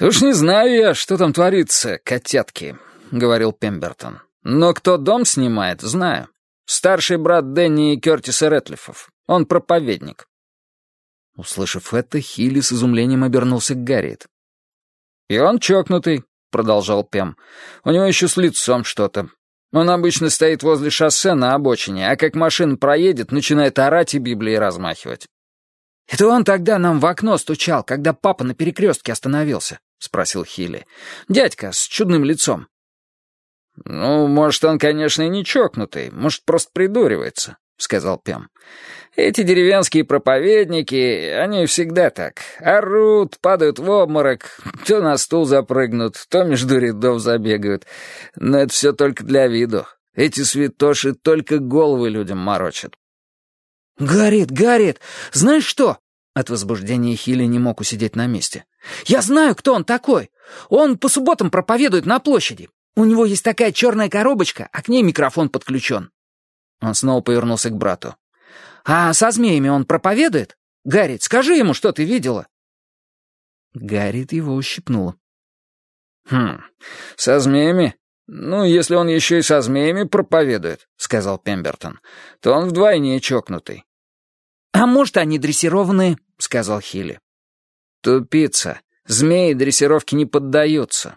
«Уж не знаю я, что там творится, котятки», — говорил Пембертон. «Но кто дом снимает, знаю. Старший брат Дэнни и Кертиса Рэтлифов. Он проповедник». Услышав это, Хилли с изумлением обернулся к Гарриет. «И он чокнутый», — продолжал Пем. «У него еще с лицом что-то. Он обычно стоит возле шоссе на обочине, а как машина проедет, начинает орать и Библии размахивать». «Это он тогда нам в окно стучал, когда папа на перекрестке остановился», — спросил Хилли. «Дядька с чудным лицом». «Ну, может, он, конечно, и не чокнутый, может, просто придуривается», — сказал Пем. «Эти деревенские проповедники, они всегда так. Орут, падают в обморок, то на стул запрыгнут, то между рядов забегают. Но это все только для виду. Эти святоши только головы людям морочат». «Горит, горит! Знаешь что?» От возбуждения Хилли не мог усидеть на месте. «Я знаю, кто он такой. Он по субботам проповедует на площади. У него есть такая черная коробочка, а к ней микрофон подключен». Он снова повернулся к брату. «А со змеями он проповедует? Гаррит, скажи ему, что ты видела». Гаррит его ущипнула. «Хм, со змеями? Ну, если он еще и со змеями проповедует», — сказал Пембертон, — «то он вдвойне чокнутый». «А может, они дрессированные?» — сказал Хилли. «Тупица. Змеи дрессировки не поддаются.